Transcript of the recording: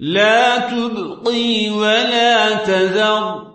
لا تبقي ولا تذر.